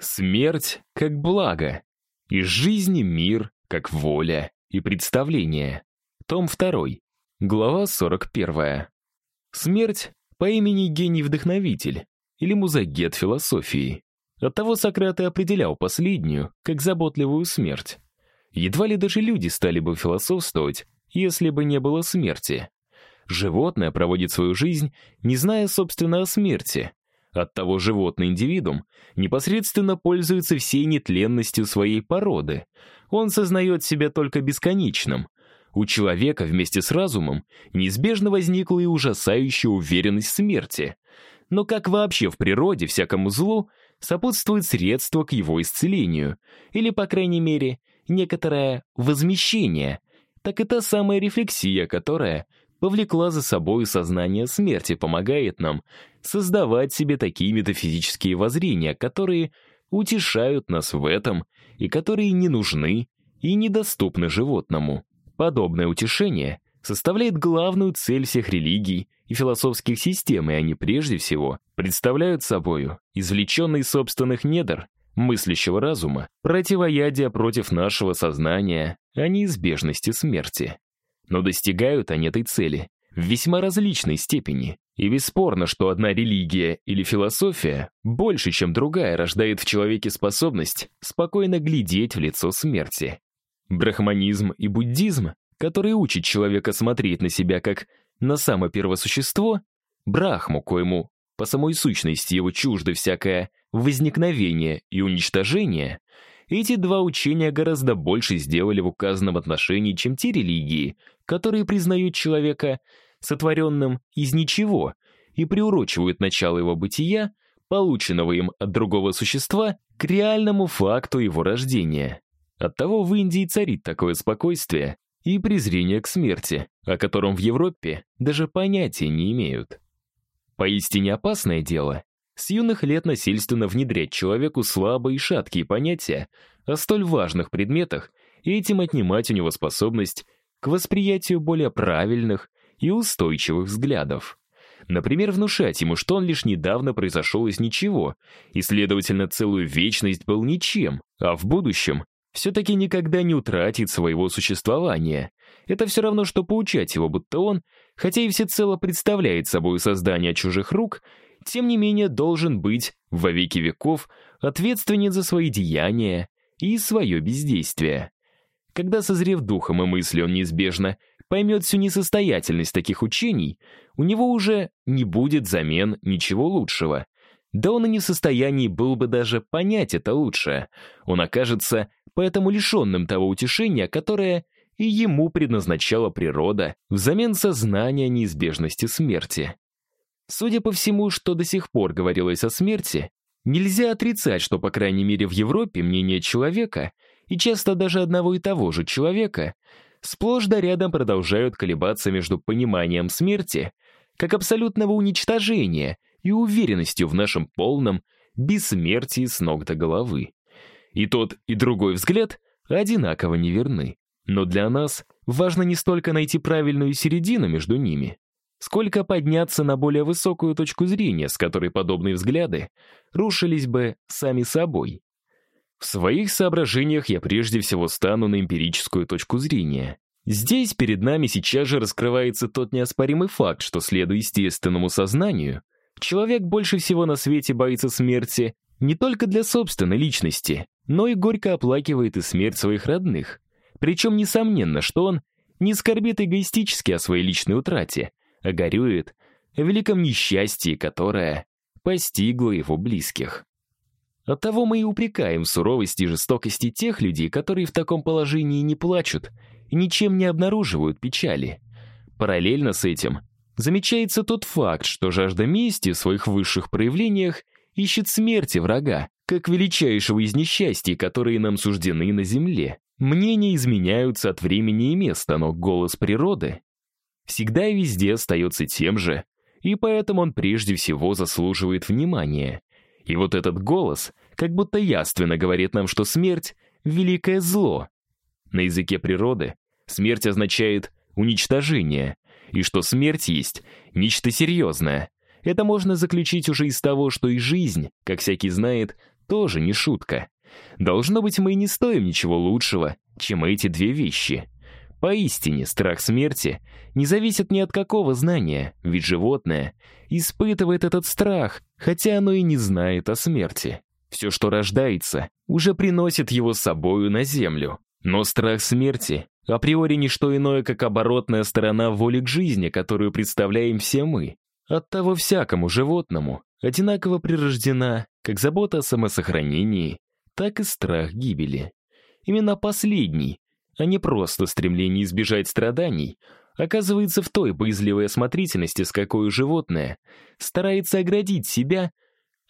Смерть как благо. Из жизни мир как воля и представление. Том 2. Глава 41. Смерть по имени гений-вдохновитель или музагет философии. Оттого Сократ и определял последнюю как заботливую смерть. Едва ли даже люди стали бы философствовать, если бы не было смерти. Животное проводит свою жизнь, не зная, собственно, о смерти, Оттого животный индивидуум непосредственно пользуется всей нетленностью своей породы. Он сознает себя только бесконечным. У человека вместе с разумом неизбежно возникла и ужасающая уверенность в смерти. Но как вообще в природе всякому злу сопутствует средство к его исцелению, или, по крайней мере, некоторое возмещение, так и та самая рефлексия, которая повлекла за собой сознание смерти, помогает нам создавать себе такие метафизические воззрения, которые утешают нас в этом и которые не нужны и недоступны животному. Подобное утешение составляет главную цель всех религий и философских систем, и они прежде всего представляют собою извлеченный из собственных недр мыслящего разума противоядие против нашего сознания о неизбежности смерти. Но достигают они этой цели в весьма различной степени. И бесспорно, что одна религия или философия больше, чем другая, рождает в человеке способность спокойно глядеть в лицо смерти. Брахманизм и буддизм, который учит человека смотреть на себя как на само первосущество, брахму, коему по самой сущности его чужды всякое возникновение и уничтожение, эти два учения гораздо больше сделали в указанном отношении, чем те религии, которые признают человека сотворенным из ничего и приурочивают начало его бытия, полученного им от другого существа, к реальному факту его рождения. Оттого в Индии царит такое спокойствие и презрение к смерти, о котором в Европе даже понятия не имеют. Поистине опасное дело с юных лет насильственно внедрять человеку слабые и шаткие понятия о столь важных предметах и этим отнимать у него способность к восприятию более правильных и устойчивых взглядов. Например, внушать ему, что он лишь недавно произошел из ничего, и, следовательно, целую вечность был ничем, а в будущем все-таки никогда не утратит своего существования. Это все равно, что поучать его, будто он, хотя и всецело представляет собой создание чужих рук, тем не менее должен быть во веки веков ответственен за свои деяния и свое бездействие. Когда, созрев духом и мыслью, он неизбежно поймет всю несостоятельность таких учений, у него уже не будет замен ничего лучшего. Да он и не в состоянии был бы даже понять это лучше. Он окажется поэтому лишенным того утешения, которое и ему предназначала природа взамен сознания неизбежности смерти. Судя по всему, что до сих пор говорилось о смерти, нельзя отрицать, что, по крайней мере, в Европе мнение человека — и часто даже одного и того же человека, сплошь да рядом продолжают колебаться между пониманием смерти как абсолютного уничтожения и уверенностью в нашем полном бессмертии с ног до головы. И тот, и другой взгляд одинаково неверны. Но для нас важно не столько найти правильную середину между ними, сколько подняться на более высокую точку зрения, с которой подобные взгляды рушились бы сами собой. В своих соображениях я прежде всего стану на эмпирическую точку зрения. Здесь перед нами сейчас же раскрывается тот неоспоримый факт, что, следуя естественному сознанию, человек больше всего на свете боится смерти не только для собственной личности, но и горько оплакивает и смерть своих родных. Причем несомненно, что он не скорбит эгоистически о своей личной утрате, а горюет о великом несчастье, которое постигло его близких. Оттого мы и упрекаем в суровости и жестокости тех людей, которые в таком положении не плачут и ничем не обнаруживают печали. Параллельно с этим замечается тот факт, что жажда мести в своих высших проявлениях ищет смерти врага, как величайшего из несчастий, которые нам суждены на земле. Мнения изменяются от времени и места, но голос природы всегда и везде остается тем же, и поэтому он прежде всего заслуживает внимания. И вот этот голос как будто яственно говорит нам, что смерть — великое зло. На языке природы смерть означает уничтожение, и что смерть есть нечто серьезное. Это можно заключить уже из того, что и жизнь, как всякий знает, тоже не шутка. Должно быть, мы и не стоим ничего лучшего, чем эти две вещи. Поистине, страх смерти не зависит ни от какого знания, ведь животное испытывает этот страх, хотя оно и не знает о смерти. Все, что рождается, уже приносит его с собою на землю. Но страх смерти априори не что иное, как оборотная сторона воли к жизни, которую представляем все мы. Оттого всякому животному одинаково прирождена как забота о самосохранении, так и страх гибели. Именно последний, а не просто стремление избежать страданий, оказывается в той боязливой осмотрительности, с какой животное старается оградить себя,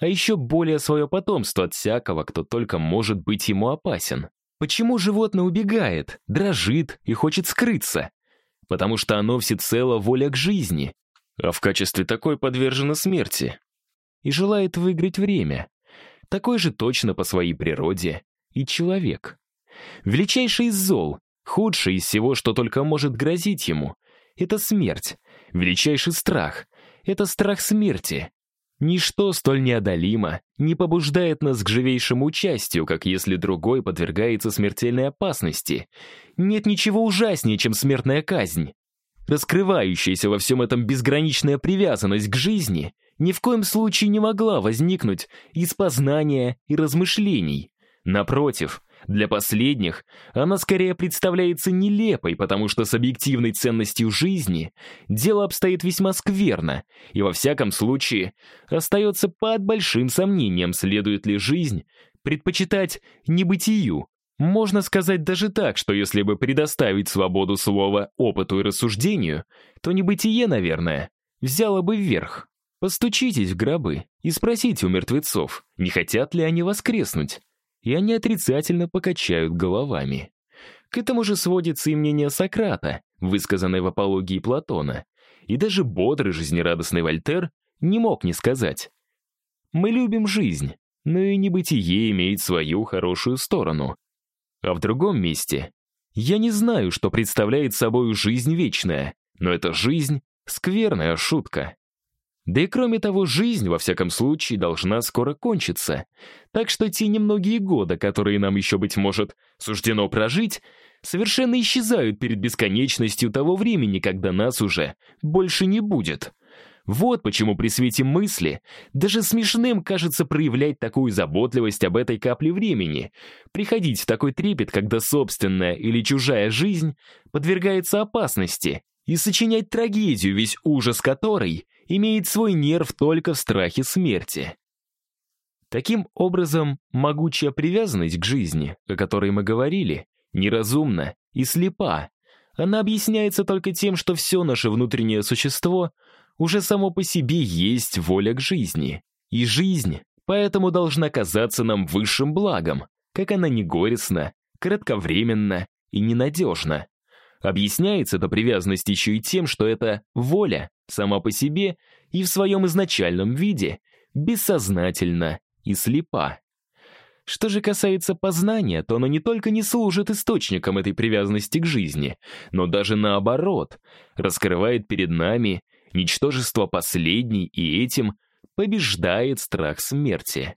а еще более свое потомство от всякого, кто только может быть ему опасен. Почему животное убегает, дрожит и хочет скрыться? Потому что оно всецело воля к жизни, а в качестве такой подвержено смерти. И желает выиграть время. Такой же точно по своей природе и человек. Величайший из зол, худший из всего, что только может грозить ему, это смерть. Величайший страх — это страх смерти. Ничто столь неодолимо не побуждает нас к живейшему участию, как если другой подвергается смертельной опасности. Нет ничего ужаснее, чем смертная казнь. Раскрывающаяся во всем этом безграничная привязанность к жизни ни в коем случае не могла возникнуть из познания и размышлений. Напротив, для последних она скорее представляется нелепой, потому что с объективной ценностью жизни дело обстоит весьма скверно, и во всяком случае остается под большим сомнением, следует ли жизнь предпочитать небытию. Можно сказать даже так, что если бы предоставить свободу слова опыту и рассуждению, то небытие, наверное, взяло бы вверх. Постучитесь в гробы и спросите у мертвецов, не хотят ли они воскреснуть и они отрицательно покачают головами. К этому же сводится и мнение Сократа, высказанное в апологии Платона, и даже бодрый жизнерадостный Вольтер не мог не сказать. «Мы любим жизнь, но и небытие имеет свою хорошую сторону». А в другом месте «Я не знаю, что представляет собой жизнь вечная, но эта жизнь — скверная шутка». Да и кроме того, жизнь, во всяком случае, должна скоро кончиться. Так что те немногие годы, которые нам еще, быть может, суждено прожить, совершенно исчезают перед бесконечностью того времени, когда нас уже больше не будет. Вот почему при свете мысли даже смешным кажется проявлять такую заботливость об этой капле времени, приходить в такой трепет, когда собственная или чужая жизнь подвергается опасности, и сочинять трагедию, весь ужас которой — имеет свой нерв только в страхе смерти. Таким образом, могучая привязанность к жизни, о которой мы говорили, неразумна и слепа. Она объясняется только тем, что все наше внутреннее существо уже само по себе есть воля к жизни. И жизнь поэтому должна казаться нам высшим благом, как она не горестна, кратковременна и ненадежна. Объясняется эта привязанность еще и тем, что это воля сама по себе и в своем изначальном виде бессознательна и слепа. Что же касается познания, то оно не только не служит источником этой привязанности к жизни, но даже наоборот, раскрывает перед нами ничтожество последней и этим побеждает страх смерти.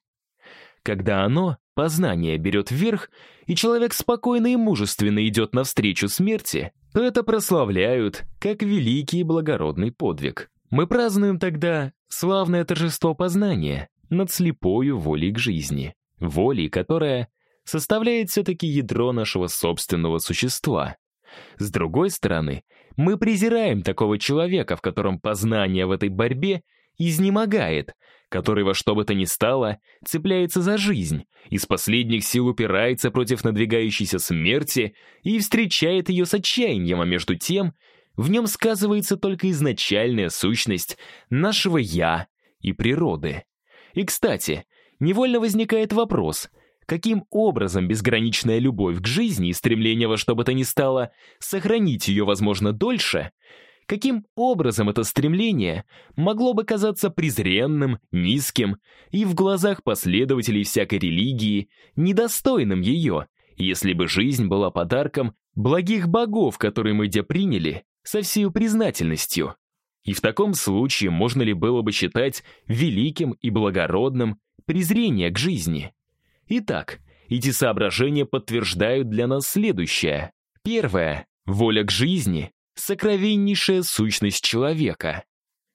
Когда оно, познание, берет вверх, и человек спокойно и мужественно идет навстречу смерти, то это прославляют как великий и благородный подвиг. Мы празднуем тогда славное торжество познания над слепою волей к жизни, волей, которая составляет все-таки ядро нашего собственного существа. С другой стороны, мы презираем такого человека, в котором познание в этой борьбе изнемогает, который во что бы то ни стало цепляется за жизнь, из последних сил упирается против надвигающейся смерти и встречает ее с отчаянием, а между тем в нем сказывается только изначальная сущность нашего «я» и природы. И, кстати, невольно возникает вопрос, каким образом безграничная любовь к жизни и стремление во что бы то ни стало сохранить ее, возможно, дольше — Каким образом это стремление могло бы казаться презренным, низким и в глазах последователей всякой религии недостойным ее, если бы жизнь была подарком благих богов, которые мы где приняли, со всей признательностью? И в таком случае можно ли было бы считать великим и благородным презрение к жизни? Итак, эти соображения подтверждают для нас следующее. Первое. Воля к жизни — сокровеннейшая сущность человека.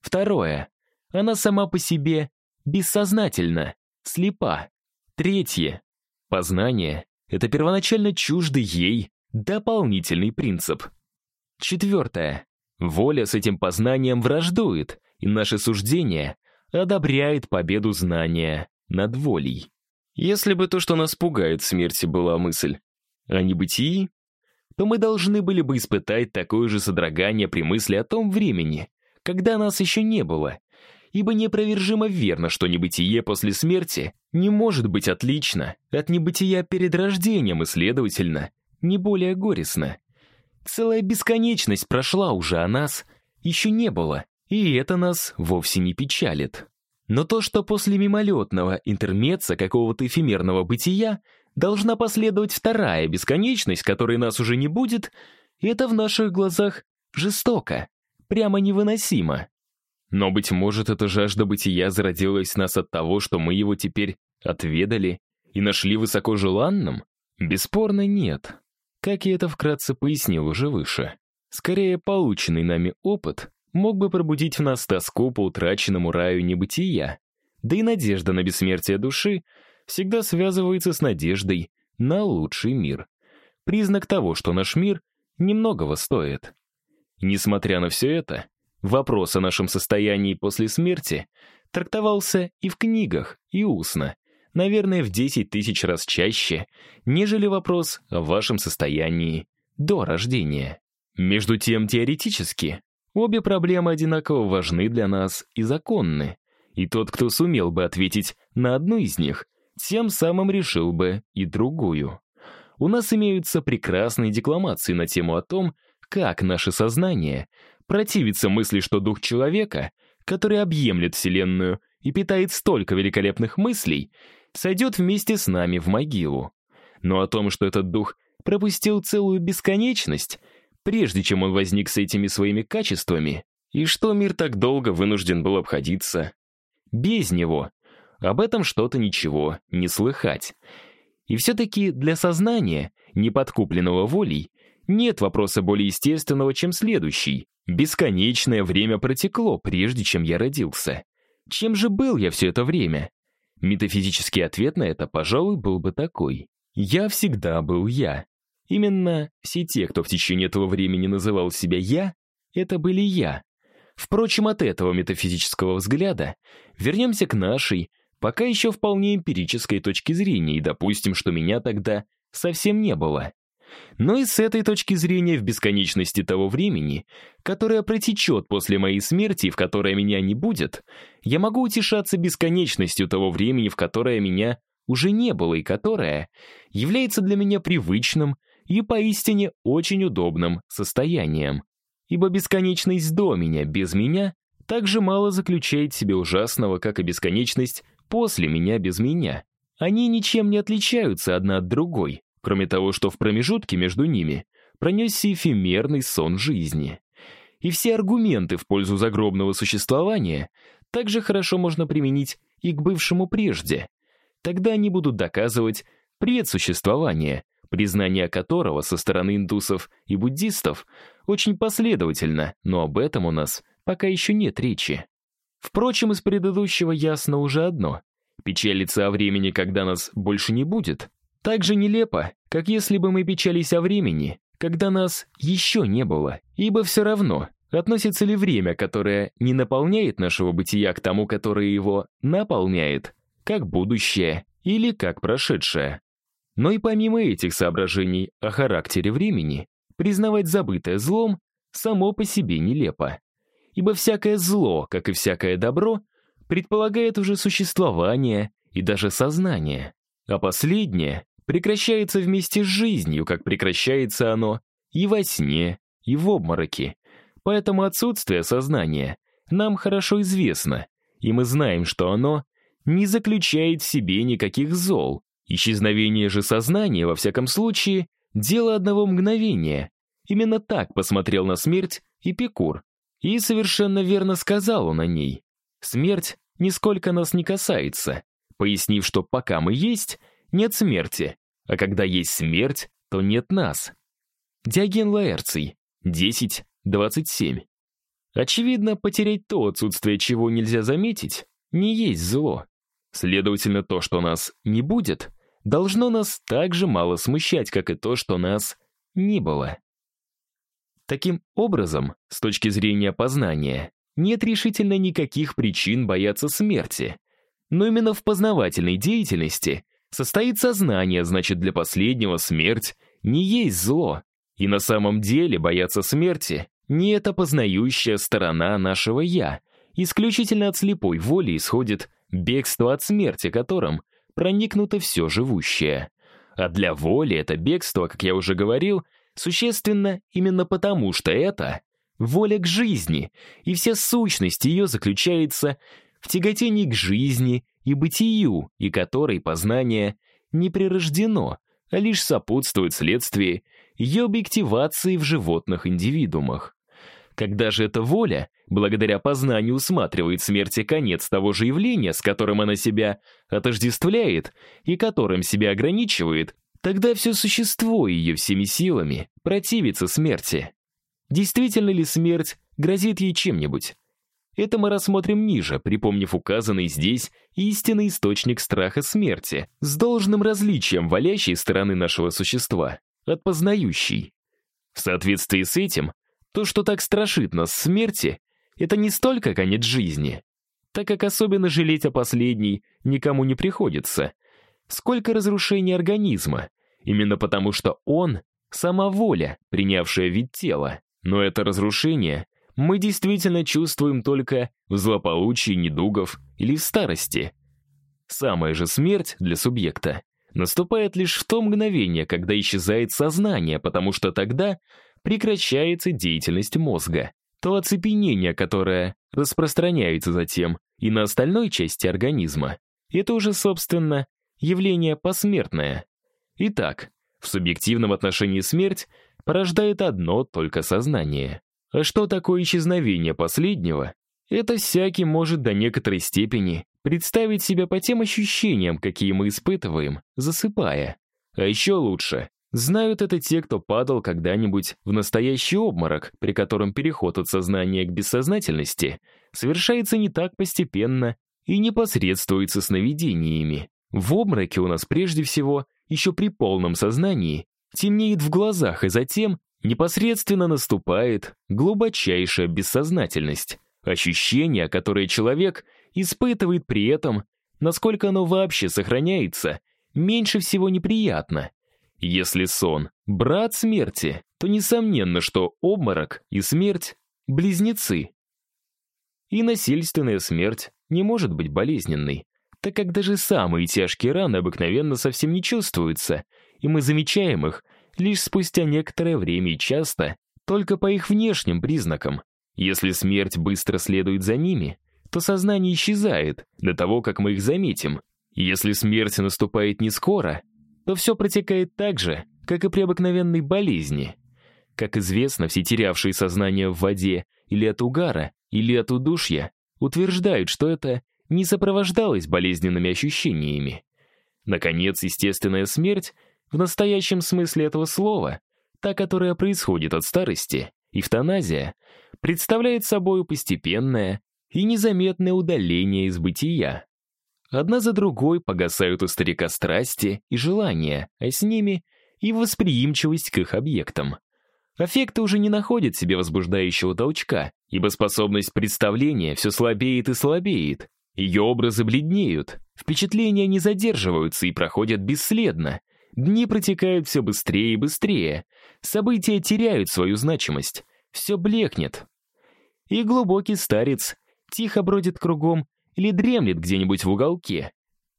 Второе. Она сама по себе бессознательна, слепа. Третье. Познание — это первоначально чуждый ей дополнительный принцип. Четвертое. Воля с этим познанием враждует, и наше суждение одобряет победу знания над волей. Если бы то, что нас пугает смерти, была мысль о небытии, то мы должны были бы испытать такое же содрогание при мысли о том времени, когда нас еще не было, ибо непровержимо верно, что небытие после смерти не может быть отлично от небытия перед рождением и, следовательно, не более горестно. Целая бесконечность прошла уже, а нас еще не было, и это нас вовсе не печалит. Но то, что после мимолетного интермеца какого-то эфемерного бытия должна последовать вторая бесконечность, которой нас уже не будет, это в наших глазах жестоко, прямо невыносимо. Но, быть может, эта жажда бытия зародилась в нас от того, что мы его теперь отведали и нашли высоко желанным? Бесспорно, нет. Как я это вкратце пояснил уже выше. Скорее, полученный нами опыт мог бы пробудить в нас тоску по утраченному раю небытия. Да и надежда на бессмертие души всегда связывается с надеждой на лучший мир. Признак того, что наш мир немногого стоит. несмотря на все это, вопрос о нашем состоянии после смерти трактовался и в книгах, и устно, наверное, в 10 тысяч раз чаще, нежели вопрос о вашем состоянии до рождения. Между тем, теоретически, Обе проблемы одинаково важны для нас и законны. И тот, кто сумел бы ответить на одну из них, тем самым решил бы и другую. У нас имеются прекрасные декламации на тему о том, как наше сознание противится мысли, что дух человека, который объемлет Вселенную и питает столько великолепных мыслей, сойдет вместе с нами в могилу. Но о том, что этот дух пропустил целую бесконечность — прежде чем он возник с этими своими качествами, и что мир так долго вынужден был обходиться без него. Об этом что-то ничего не слыхать. И все-таки для сознания, неподкупленного волей, нет вопроса более естественного, чем следующий. Бесконечное время протекло, прежде чем я родился. Чем же был я все это время? Метафизический ответ на это, пожалуй, был бы такой. Я всегда был я. Именно все те, кто в течение этого времени называл себя «я», это были «я». Впрочем, от этого метафизического взгляда вернемся к нашей, пока еще вполне эмпирической точке зрения и допустим, что меня тогда совсем не было. Но и с этой точки зрения в бесконечности того времени, которое протечет после моей смерти и в которое меня не будет, я могу утешаться бесконечностью того времени, в которое меня уже не было и которое является для меня привычным и поистине очень удобным состоянием. Ибо бесконечность до меня, без меня, так же мало заключает в себе ужасного, как и бесконечность после меня, без меня. Они ничем не отличаются одна от другой, кроме того, что в промежутке между ними пронесся эфемерный сон жизни. И все аргументы в пользу загробного существования также хорошо можно применить и к бывшему прежде. Тогда они будут доказывать предсуществование, признание которого со стороны индусов и буддистов очень последовательно, но об этом у нас пока еще нет речи. Впрочем, из предыдущего ясно уже одно. Печалиться о времени, когда нас больше не будет, так же нелепо, как если бы мы печались о времени, когда нас еще не было, ибо все равно, относится ли время, которое не наполняет нашего бытия к тому, которое его наполняет, как будущее или как прошедшее. Но и помимо этих соображений о характере времени, признавать забытое злом само по себе нелепо. Ибо всякое зло, как и всякое добро, предполагает уже существование и даже сознание. А последнее прекращается вместе с жизнью, как прекращается оно и во сне, и в обмороке. Поэтому отсутствие сознания нам хорошо известно, и мы знаем, что оно не заключает в себе никаких зол, Исчезновение же сознания, во всяком случае, дело одного мгновения. Именно так посмотрел на смерть Эпикур. И совершенно верно сказал он о ней. Смерть нисколько нас не касается, пояснив, что пока мы есть, нет смерти, а когда есть смерть, то нет нас. Диоген Лаэрций, 10.27. Очевидно, потерять то, отсутствие чего нельзя заметить, не есть зло. Следовательно, то, что нас не будет, должно нас так же мало смущать, как и то, что нас не было. Таким образом, с точки зрения познания, нет решительно никаких причин бояться смерти. Но именно в познавательной деятельности состоит сознание, значит, для последнего смерть не есть зло. И на самом деле бояться смерти не эта познающая сторона нашего «я». Исключительно от слепой воли исходит бегство от смерти, которым проникнуто все живущее. А для воли это бегство, как я уже говорил, существенно именно потому, что это воля к жизни, и вся сущность ее заключается в тяготении к жизни и бытию, и которой познание не прирождено, а лишь сопутствует следствие ее объективации в животных индивидуумах. Когда же эта воля, благодаря познанию, усматривает смерти конец того же явления, с которым она себя отождествляет и которым себя ограничивает, тогда все существо ее всеми силами противится смерти. Действительно ли смерть грозит ей чем-нибудь? Это мы рассмотрим ниже, припомнив указанный здесь истинный источник страха смерти, с должным различием валящей стороны нашего существа от познающей. В соответствии с этим, то, что так страшит нас смерти, это не столько конец жизни, так как особенно жалеть о последней никому не приходится, сколько разрушение организма, именно потому что он — сама воля, принявшая вид тела. Но это разрушение мы действительно чувствуем только в злополучии недугов или в старости. Самая же смерть для субъекта наступает лишь в то мгновение, когда исчезает сознание, потому что тогда прекращается деятельность мозга. То оцепенение, которое распространяется затем и на остальной части организма, это уже, собственно, явление посмертное. Итак, в субъективном отношении смерть порождает одно только сознание. А что такое исчезновение последнего? Это всякий может до некоторой степени представить себя по тем ощущениям, какие мы испытываем, засыпая. А еще лучше Знают это те, кто падал когда-нибудь в настоящий обморок, при котором переход от сознания к бессознательности совершается не так постепенно и не посредствуется сновидениями. В обмороке у нас прежде всего, еще при полном сознании, темнеет в глазах, и затем непосредственно наступает глубочайшая бессознательность, ощущение, которое человек испытывает при этом, насколько оно вообще сохраняется, меньше всего неприятно, если сон — брат смерти, то несомненно, что обморок и смерть — близнецы. И насильственная смерть не может быть болезненной, так как даже самые тяжкие раны обыкновенно совсем не чувствуются, и мы замечаем их лишь спустя некоторое время и часто только по их внешним признакам. Если смерть быстро следует за ними, то сознание исчезает до того, как мы их заметим. Если смерть наступает не скоро, то все протекает так же, как и при обыкновенной болезни. Как известно, все терявшие сознание в воде или от угара, или от удушья, утверждают, что это не сопровождалось болезненными ощущениями. Наконец, естественная смерть, в настоящем смысле этого слова, та, которая происходит от старости, эвтаназия, представляет собой постепенное и незаметное удаление из бытия. Одна за другой погасают у старика страсти и желания, а с ними и восприимчивость к их объектам. Аффекты уже не находят себе возбуждающего толчка, ибо способность представления все слабеет и слабеет. Ее образы бледнеют, впечатления не задерживаются и проходят бесследно. Дни протекают все быстрее и быстрее, события теряют свою значимость, все блекнет. И глубокий старец тихо бродит кругом или дремлет где-нибудь в уголке.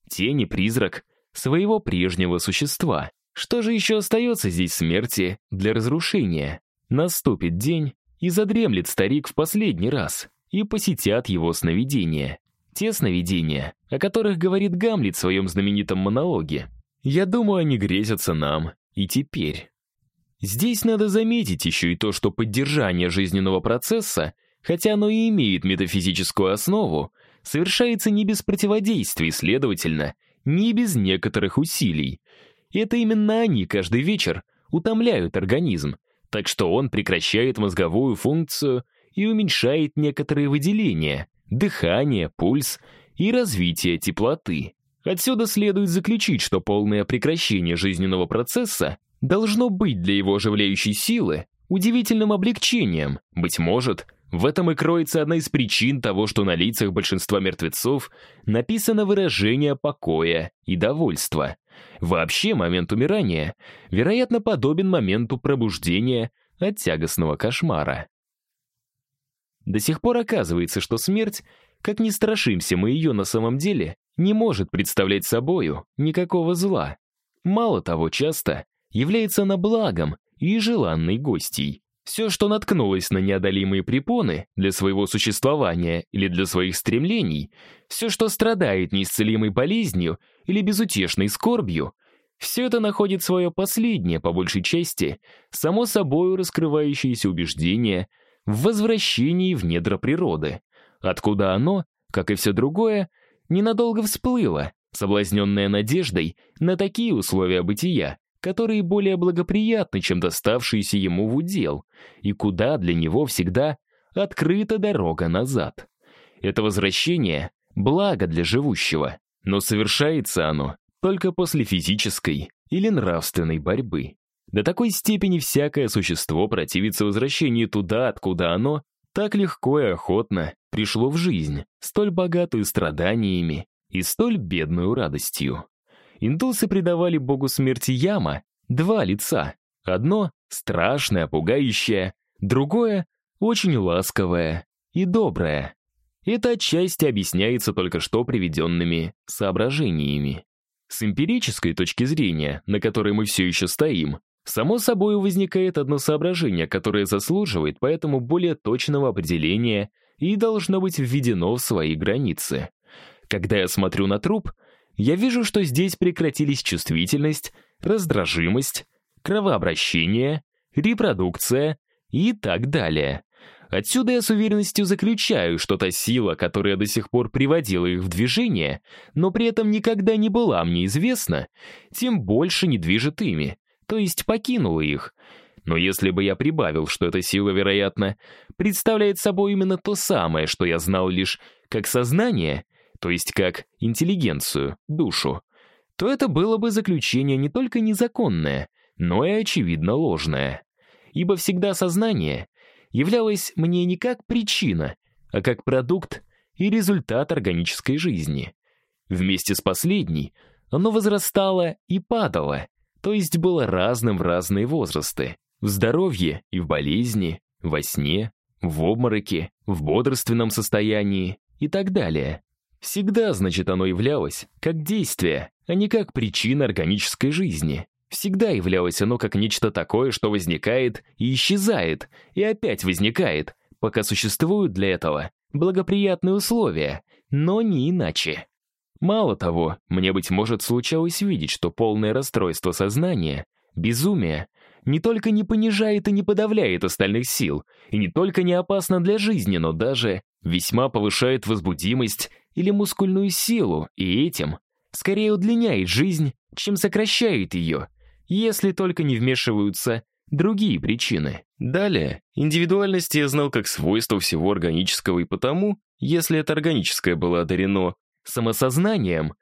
Тень и призрак своего прежнего существа. Что же еще остается здесь смерти для разрушения? Наступит день, и задремлет старик в последний раз, и посетят его сновидения. Те сновидения, о которых говорит Гамлет в своем знаменитом монологе. Я думаю, они грезятся нам и теперь. Здесь надо заметить еще и то, что поддержание жизненного процесса, хотя оно и имеет метафизическую основу, совершается не без противодействий, следовательно, не без некоторых усилий. И это именно они каждый вечер утомляют организм, так что он прекращает мозговую функцию и уменьшает некоторые выделения, дыхание, пульс и развитие теплоты. Отсюда следует заключить, что полное прекращение жизненного процесса должно быть для его оживляющей силы удивительным облегчением. Быть может, в этом и кроется одна из причин того, что на лицах большинства мертвецов написано выражение покоя и довольства. Вообще, момент умирания, вероятно, подобен моменту пробуждения от тягостного кошмара. До сих пор оказывается, что смерть, как ни страшимся мы ее на самом деле, не может представлять собою никакого зла. Мало того, часто является она благом и желанной гостьей. Все, что наткнулось на неодолимые препоны для своего существования или для своих стремлений, все, что страдает неисцелимой болезнью или безутешной скорбью, все это находит свое последнее, по большей части, само собой раскрывающееся убеждение в возвращении в недра природы, откуда оно, как и все другое, ненадолго всплыло, соблазненное надеждой на такие условия бытия, которые более благоприятны, чем доставшиеся ему в удел, и куда для него всегда открыта дорога назад. Это возвращение — благо для живущего, но совершается оно только после физической или нравственной борьбы. До такой степени всякое существо противится возвращению туда, откуда оно так легко и охотно пришло в жизнь, столь богатую страданиями и столь бедную радостью. Индусы придавали богу смерти Яма два лица. Одно — страшное, пугающее, другое — очень ласковое и доброе. Это отчасти объясняется только что приведенными соображениями. С эмпирической точки зрения, на которой мы все еще стоим, само собой возникает одно соображение, которое заслуживает поэтому более точного определения и должно быть введено в свои границы. Когда я смотрю на труп — я вижу, что здесь прекратились чувствительность, раздражимость, кровообращение, репродукция и так далее. Отсюда я с уверенностью заключаю, что та сила, которая до сих пор приводила их в движение, но при этом никогда не была мне известна, тем больше не движет ими, то есть покинула их. Но если бы я прибавил, что эта сила, вероятно, представляет собой именно то самое, что я знал лишь как сознание — то есть как интеллигенцию, душу, то это было бы заключение не только незаконное, но и очевидно ложное. Ибо всегда сознание являлось мне не как причина, а как продукт и результат органической жизни. Вместе с последней оно возрастало и падало, то есть было разным в разные возрасты. В здоровье и в болезни, во сне, в обмороке, в бодрственном состоянии и так далее. Всегда, значит, оно являлось как действие, а не как причина органической жизни. Всегда являлось оно как нечто такое, что возникает и исчезает, и опять возникает, пока существуют для этого благоприятные условия, но не иначе. Мало того, мне, быть может, случалось видеть, что полное расстройство сознания, безумие, не только не понижает и не подавляет остальных сил, и не только не опасно для жизни, но даже весьма повышает возбудимость или мускульную силу, и этим скорее удлиняет жизнь, чем сокращает ее, если только не вмешиваются другие причины. Далее, индивидуальность я знал как свойство всего органического и потому, если это органическое было одарено самосознанием,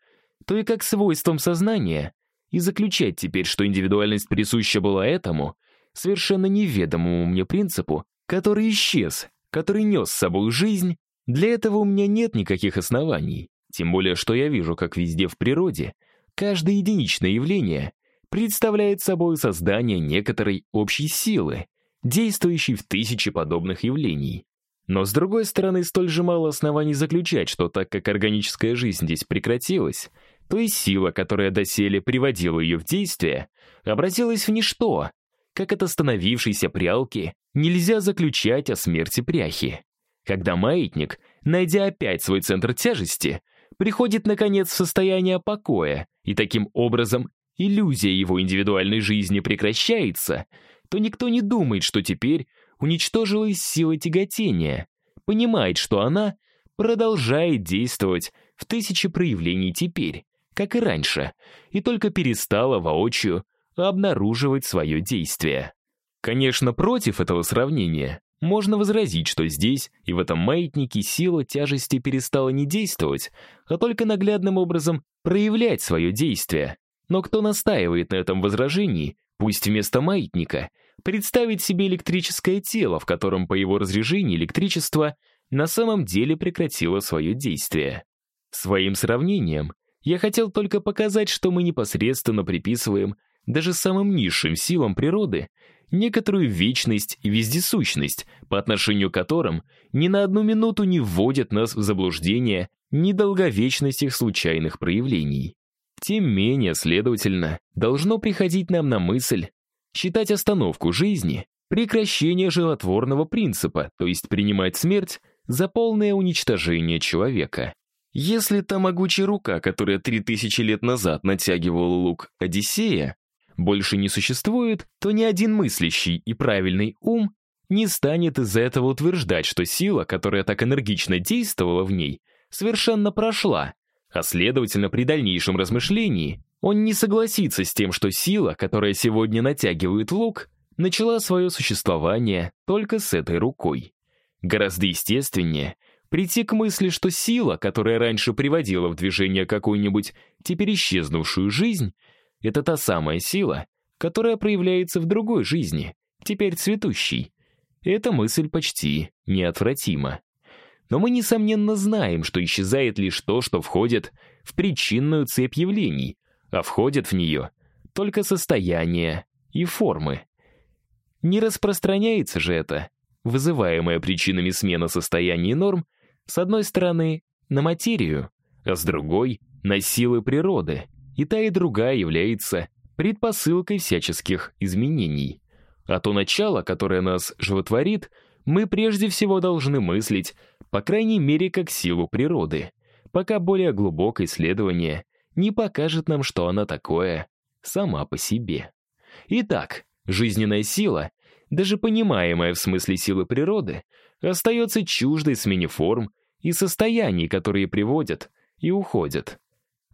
то и как свойством сознания, и заключать теперь, что индивидуальность присуща была этому, совершенно неведомому мне принципу, который исчез, который нес с собой жизнь для этого у меня нет никаких оснований, тем более что я вижу, как везде в природе, каждое единичное явление представляет собой создание некоторой общей силы, действующей в тысячи подобных явлений. Но, с другой стороны, столь же мало оснований заключать, что так как органическая жизнь здесь прекратилась, то и сила, которая доселе приводила ее в действие, обратилась в ничто, как от остановившейся прялки нельзя заключать о смерти пряхи. Когда маятник, найдя опять свой центр тяжести, приходит, наконец, в состояние покоя, и таким образом иллюзия его индивидуальной жизни прекращается, то никто не думает, что теперь уничтожилась сила тяготения, понимает, что она продолжает действовать в тысячи проявлений теперь, как и раньше, и только перестала воочию обнаруживать свое действие. Конечно, против этого сравнения можно возразить, что здесь и в этом маятнике сила тяжести перестала не действовать, а только наглядным образом проявлять свое действие. Но кто настаивает на этом возражении, пусть вместо маятника представить себе электрическое тело, в котором по его разрежению электричество на самом деле прекратило свое действие. Своим сравнением я хотел только показать, что мы непосредственно приписываем даже самым низшим силам природы некоторую вечность и вездесущность, по отношению к которым ни на одну минуту не вводят нас в заблуждение ни долговечность их случайных проявлений. Тем менее, следовательно, должно приходить нам на мысль считать остановку жизни прекращение животворного принципа, то есть принимать смерть за полное уничтожение человека. Если та могучая рука, которая три тысячи лет назад натягивала лук Одиссея, больше не существует, то ни один мыслящий и правильный ум не станет из-за этого утверждать, что сила, которая так энергично действовала в ней, совершенно прошла, а следовательно, при дальнейшем размышлении он не согласится с тем, что сила, которая сегодня натягивает лук, начала свое существование только с этой рукой. Гораздо естественнее прийти к мысли, что сила, которая раньше приводила в движение какую-нибудь теперь исчезнувшую жизнь, это та самая сила, которая проявляется в другой жизни, теперь цветущей. Эта мысль почти неотвратима. Но мы, несомненно, знаем, что исчезает лишь то, что входит в причинную цепь явлений, а входит в нее только состояние и формы. Не распространяется же это, вызываемая причинами смена состояний норм, с одной стороны, на материю, а с другой — на силы природы — и та, и другая является предпосылкой всяческих изменений. А то начало, которое нас животворит, мы прежде всего должны мыслить, по крайней мере, как силу природы, пока более глубокое исследование не покажет нам, что она такое сама по себе. Итак, жизненная сила, даже понимаемая в смысле силы природы, остается чуждой смене форм и состояний, которые приводят и уходят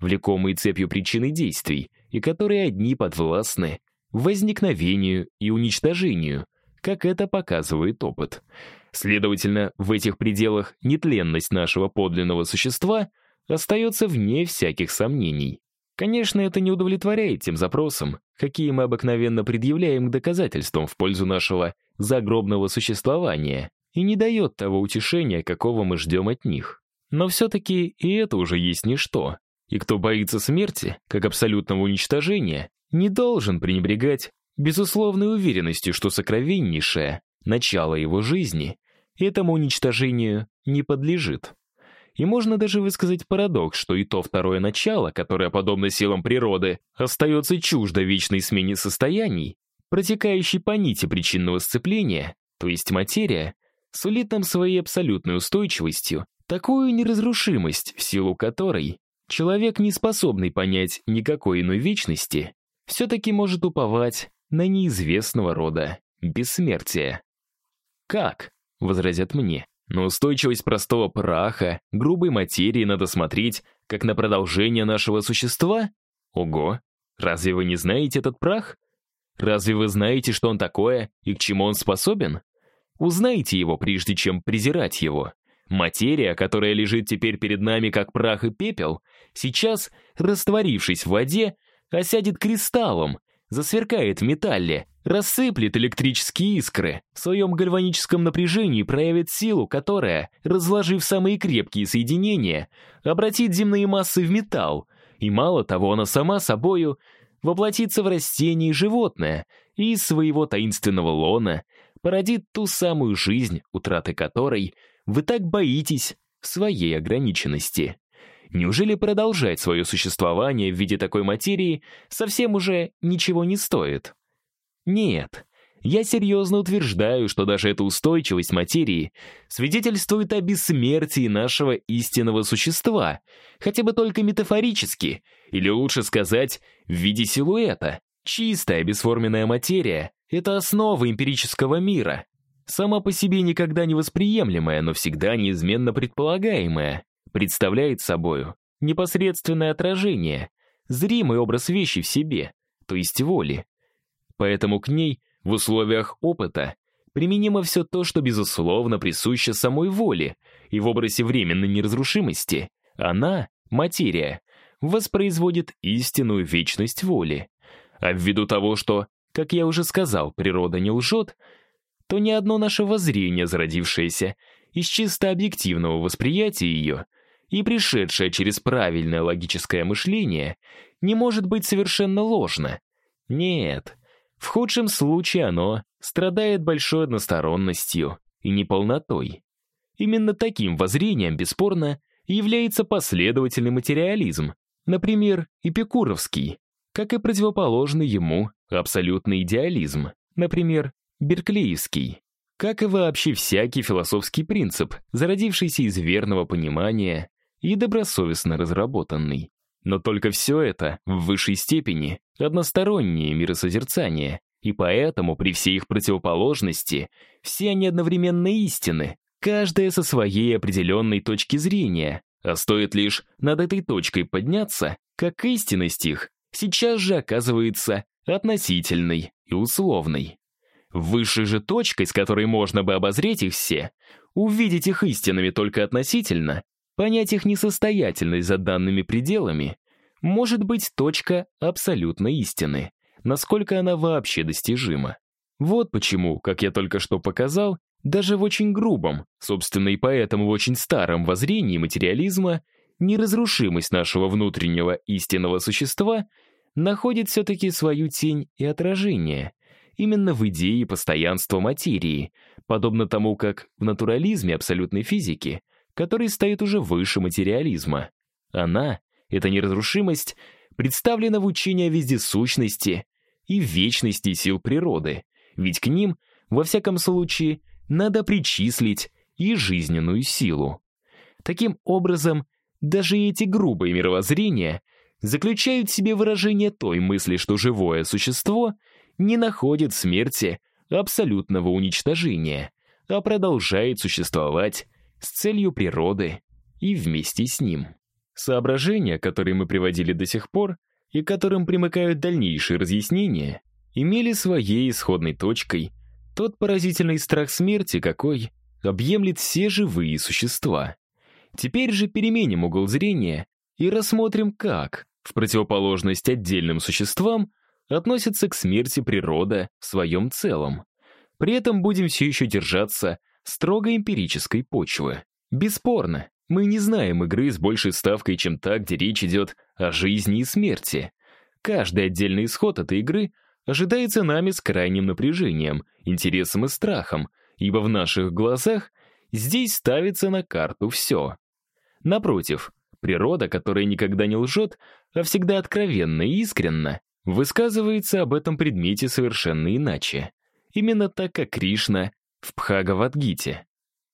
влекомые цепью причин и действий, и которые одни подвластны возникновению и уничтожению, как это показывает опыт. Следовательно, в этих пределах нетленность нашего подлинного существа остается вне всяких сомнений. Конечно, это не удовлетворяет тем запросам, какие мы обыкновенно предъявляем к доказательствам в пользу нашего загробного существования, и не дает того утешения, какого мы ждем от них. Но все-таки и это уже есть ничто, и кто боится смерти, как абсолютного уничтожения, не должен пренебрегать безусловной уверенностью, что сокровеннейшее, начало его жизни, этому уничтожению не подлежит. И можно даже высказать парадокс, что и то второе начало, которое, подобно силам природы, остается чуждо вечной смене состояний, протекающей по нити причинного сцепления, то есть материя, сулит нам своей абсолютной устойчивостью такую неразрушимость, в силу которой Человек, не способный понять никакой иной вечности, все-таки может уповать на неизвестного рода бессмертие. «Как?» — возразят мне. «На устойчивость простого праха, грубой материи надо смотреть, как на продолжение нашего существа? Ого! Разве вы не знаете этот прах? Разве вы знаете, что он такое и к чему он способен? Узнайте его, прежде чем презирать его. Материя, которая лежит теперь перед нами как прах и пепел, сейчас, растворившись в воде, осядет кристаллом, засверкает в металле, рассыплет электрические искры, в своем гальваническом напряжении проявит силу, которая, разложив самые крепкие соединения, обратит земные массы в металл, и мало того, она сама собою воплотится в растение и животное, и из своего таинственного лона породит ту самую жизнь, утраты которой — вы так боитесь своей ограниченности. Неужели продолжать свое существование в виде такой материи совсем уже ничего не стоит? Нет. Я серьезно утверждаю, что даже эта устойчивость материи свидетельствует о бессмертии нашего истинного существа, хотя бы только метафорически, или лучше сказать, в виде силуэта. Чистая бесформенная материя — это основа эмпирического мира, сама по себе никогда не восприемлемая, но всегда неизменно предполагаемая, представляет собою непосредственное отражение, зримый образ вещи в себе, то есть воли. Поэтому к ней в условиях опыта применимо все то, что, безусловно, присуще самой воле, и в образе временной неразрушимости она, материя, воспроизводит истинную вечность воли. А ввиду того, что, как я уже сказал, природа не лжет, то ни одно наше воззрение, зародившееся из чисто объективного восприятия ее и пришедшее через правильное логическое мышление, не может быть совершенно ложно. Нет, в худшем случае оно страдает большой односторонностью и неполнотой. Именно таким воззрением, бесспорно, является последовательный материализм, например, эпикуровский, как и противоположный ему абсолютный идеализм, например, берклеевский, как и вообще всякий философский принцип, зародившийся из верного понимания и добросовестно разработанный. Но только все это в высшей степени одностороннее миросозерцание, и поэтому при всей их противоположности все они одновременно истины, каждая со своей определенной точки зрения, а стоит лишь над этой точкой подняться, как истинность их сейчас же оказывается относительной и условной. Высшей же точкой, с которой можно бы обозреть их все, увидеть их истинными только относительно, понять их несостоятельность за данными пределами, может быть точка абсолютной истины, насколько она вообще достижима. Вот почему, как я только что показал, даже в очень грубом, собственно и поэтому в очень старом воззрении материализма, неразрушимость нашего внутреннего истинного существа находит все-таки свою тень и отражение именно в идее постоянства материи, подобно тому, как в натурализме абсолютной физики, который стоит уже выше материализма. Она, эта неразрушимость, представлена в учении о вездесущности и вечности сил природы, ведь к ним, во всяком случае, надо причислить и жизненную силу. Таким образом, даже эти грубые мировоззрения заключают в себе выражение той мысли, что живое существо не находит смерти абсолютного уничтожения, а продолжает существовать с целью природы и вместе с ним. Соображения, которые мы приводили до сих пор и которым примыкают дальнейшие разъяснения, имели своей исходной точкой тот поразительный страх смерти, какой объемлет все живые существа. Теперь же переменим угол зрения и рассмотрим, как, в противоположность отдельным существам, относится к смерти природа в своем целом. При этом будем все еще держаться строго эмпирической почвы. Бесспорно, мы не знаем игры с большей ставкой, чем та, где речь идет о жизни и смерти. Каждый отдельный исход этой игры ожидается нами с крайним напряжением, интересом и страхом, ибо в наших глазах здесь ставится на карту все. Напротив, природа, которая никогда не лжет, а всегда откровенно и искренно, высказывается об этом предмете совершенно иначе. Именно так, как Кришна в Бхагавадгите.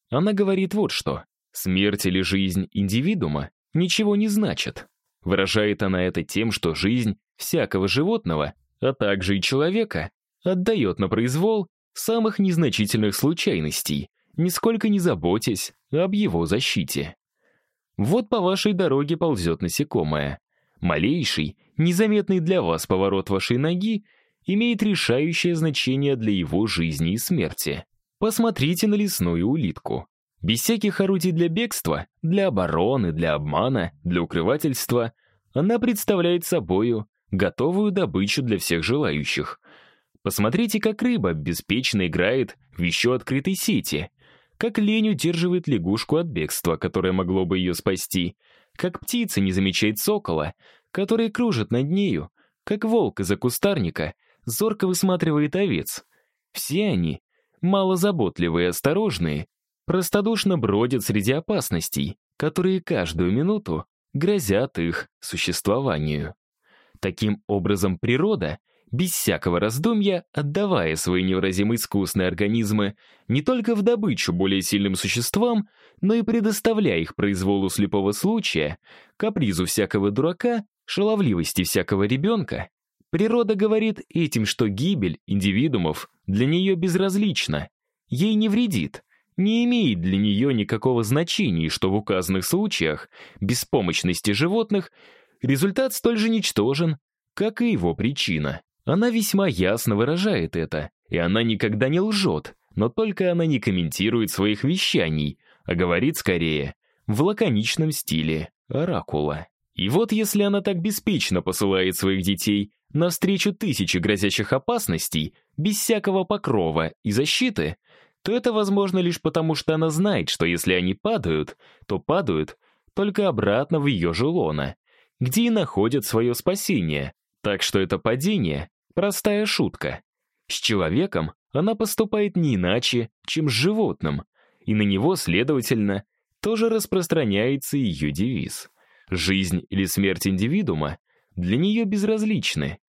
Она говорит вот что. Смерть или жизнь индивидуума ничего не значит. Выражает она это тем, что жизнь всякого животного, а также и человека, отдает на произвол самых незначительных случайностей, нисколько не заботясь об его защите. Вот по вашей дороге ползет насекомое. Малейший, незаметный для вас поворот вашей ноги имеет решающее значение для его жизни и смерти. Посмотрите на лесную улитку. Без всяких орудий для бегства, для обороны, для обмана, для укрывательства, она представляет собою готовую добычу для всех желающих. Посмотрите, как рыба беспечно играет в еще открытой сети, как лень удерживает лягушку от бегства, которое могло бы ее спасти, как птица не замечает сокола, который кружит над нею, как волк из-за кустарника зорко высматривает овец. Все они малозаботливые и осторожные, простодушно бродят среди опасностей, которые каждую минуту грозят их существованию. Таким образом, природа, без всякого раздумья, отдавая свои невыразимо искусные организмы не только в добычу более сильным существам, но и предоставляя их произволу слепого случая, капризу всякого дурака, шаловливости всякого ребенка, природа говорит этим, что гибель индивидуумов для нее безразлична, ей не вредит, не имеет для нее никакого значения, что в указанных случаях беспомощности животных результат столь же ничтожен, как и его причина. Она весьма ясно выражает это, и она никогда не лжет, но только она не комментирует своих вещаний, а говорит скорее в лаконичном стиле оракула. И вот если она так беспечно посылает своих детей навстречу тысячи грозящих опасностей, без всякого покрова и защиты, то это возможно лишь потому, что она знает, что если они падают, то падают только обратно в ее же лоно, где и находят свое спасение. Так что это падение — простая шутка. С человеком она поступает не иначе, чем с животным, и на него, следовательно, тоже распространяется ее девиз. Жизнь или смерть индивидуума для нее безразличны.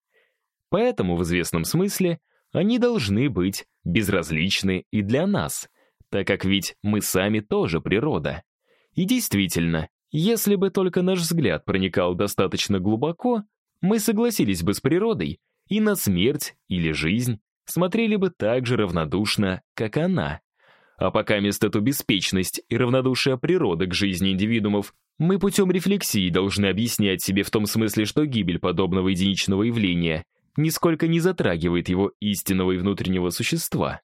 Поэтому в известном смысле они должны быть безразличны и для нас, так как ведь мы сами тоже природа. И действительно, если бы только наш взгляд проникал достаточно глубоко, мы согласились бы с природой и на смерть или жизнь смотрели бы так же равнодушно, как она. А пока место эту беспечность и равнодушие природы к жизни индивидуумов мы путем рефлексии должны объяснять себе в том смысле, что гибель подобного единичного явления нисколько не затрагивает его истинного и внутреннего существа.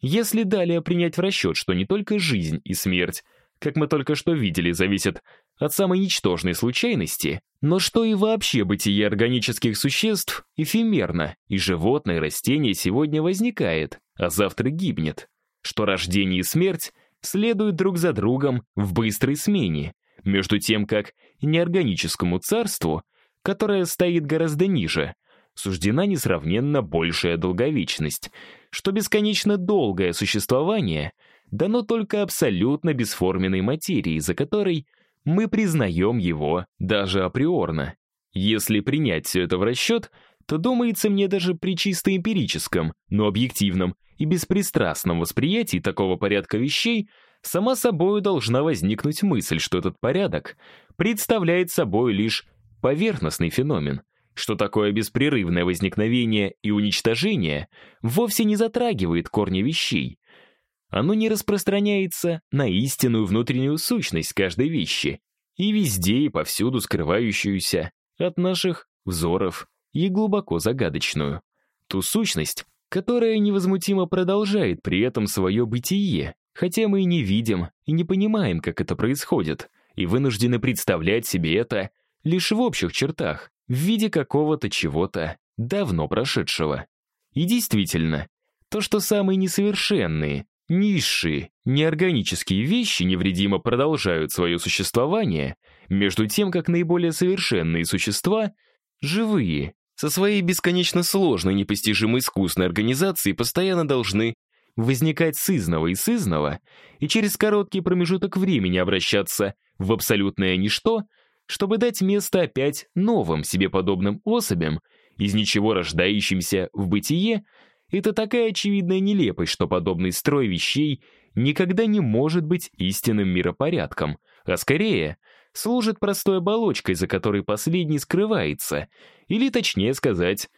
Если далее принять в расчет, что не только жизнь и смерть, как мы только что видели, зависят от самой ничтожной случайности, но что и вообще бытие органических существ эфемерно, и животное растение сегодня возникает, а завтра гибнет, что рождение и смерть следуют друг за другом в быстрой смене, между тем как неорганическому царству, которое стоит гораздо ниже, суждена несравненно большая долговечность, что бесконечно долгое существование дано только абсолютно бесформенной материи, за которой мы признаем его даже априорно. Если принять все это в расчет, то думается мне даже при чисто эмпирическом, но объективном и беспристрастном восприятии такого порядка вещей сама собой должна возникнуть мысль, что этот порядок представляет собой лишь поверхностный феномен, что такое беспрерывное возникновение и уничтожение вовсе не затрагивает корни вещей. Оно не распространяется на истинную внутреннюю сущность каждой вещи и везде и повсюду скрывающуюся от наших взоров и глубоко загадочную. Ту сущность, которая невозмутимо продолжает при этом свое бытие, хотя мы и не видим и не понимаем, как это происходит, и вынуждены представлять себе это лишь в общих чертах, в виде какого-то чего-то давно прошедшего. И действительно, то, что самые несовершенные, низшие, неорганические вещи невредимо продолжают свое существование, между тем, как наиболее совершенные существа, живые, со своей бесконечно сложной, непостижимо искусной организацией постоянно должны возникать сызново и сызново и через короткий промежуток времени обращаться в абсолютное ничто — чтобы дать место опять новым себе подобным особям, из ничего рождающимся в бытие, это такая очевидная нелепость, что подобный строй вещей никогда не может быть истинным миропорядком, а скорее служит простой оболочкой, за которой последний скрывается, или точнее сказать,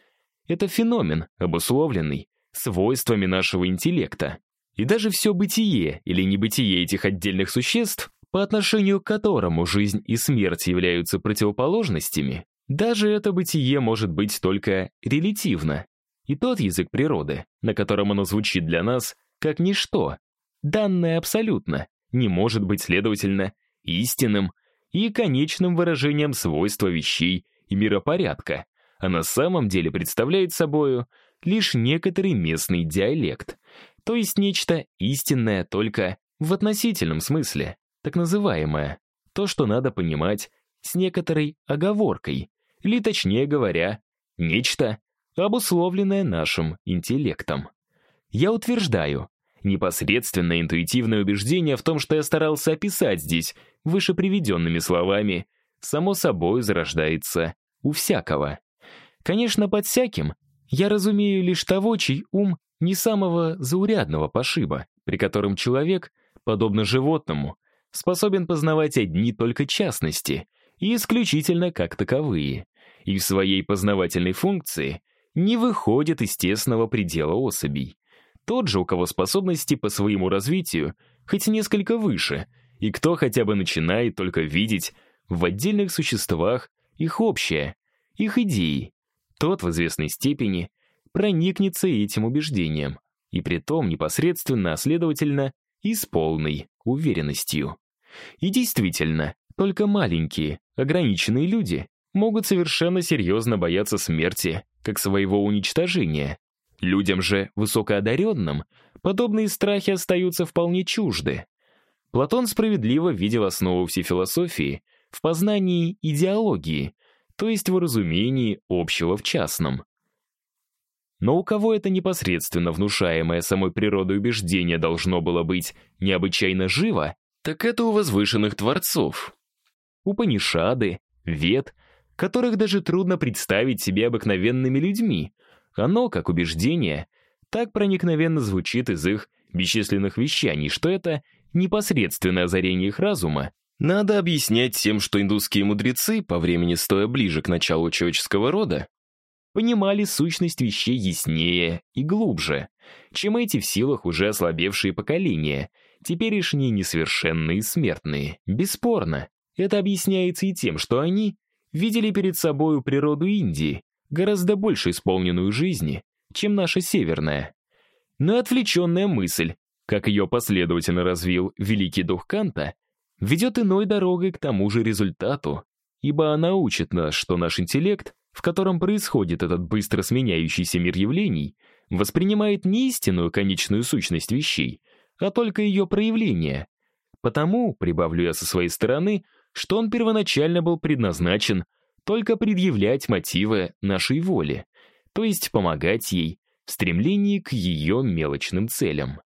это феномен, обусловленный свойствами нашего интеллекта. И даже все бытие или небытие этих отдельных существ по отношению к которому жизнь и смерть являются противоположностями, даже это бытие может быть только релятивно. И тот язык природы, на котором оно звучит для нас, как ничто, данное абсолютно, не может быть, следовательно, истинным и конечным выражением свойства вещей и миропорядка, а на самом деле представляет собою лишь некоторый местный диалект, то есть нечто истинное только в относительном смысле так называемое, то, что надо понимать с некоторой оговоркой, или точнее говоря, нечто, обусловленное нашим интеллектом. Я утверждаю, непосредственное интуитивное убеждение в том, что я старался описать здесь выше приведенными словами, само собой зарождается у всякого. Конечно, под всяким я разумею лишь того, чей ум не самого заурядного пошиба, при котором человек, подобно животному, способен познавать одни только частности и исключительно как таковые, и в своей познавательной функции не выходит из тесного предела особей. Тот же, у кого способности по своему развитию хоть несколько выше, и кто хотя бы начинает только видеть в отдельных существах их общее, их идеи, тот в известной степени проникнется этим убеждением, и притом непосредственно, а следовательно, и с полной уверенностью. И действительно, только маленькие, ограниченные люди могут совершенно серьезно бояться смерти, как своего уничтожения. Людям же, высокоодаренным, подобные страхи остаются вполне чужды. Платон справедливо видел основу всей философии в познании идеологии, то есть в разумении общего в частном. Но у кого это непосредственно внушаемое самой природой убеждение должно было быть необычайно живо, так это у возвышенных творцов. У Панишады, Вед, которых даже трудно представить себе обыкновенными людьми. Оно, как убеждение, так проникновенно звучит из их бесчисленных вещаний, что это непосредственное озарение их разума. Надо объяснять тем, что индусские мудрецы, по времени стоя ближе к началу человеческого рода, понимали сущность вещей яснее и глубже, чем эти в силах уже ослабевшие поколения, теперешние несовершенные смертные. Бесспорно, это объясняется и тем, что они видели перед собою природу Индии, гораздо больше исполненную жизни, чем наша северная. Но отвлеченная мысль, как ее последовательно развил великий дух Канта, ведет иной дорогой к тому же результату, ибо она учит нас, что наш интеллект в котором происходит этот быстро сменяющийся мир явлений, воспринимает не истинную конечную сущность вещей, а только ее проявление. Потому, прибавлю я со своей стороны, что он первоначально был предназначен только предъявлять мотивы нашей воли, то есть помогать ей в стремлении к ее мелочным целям.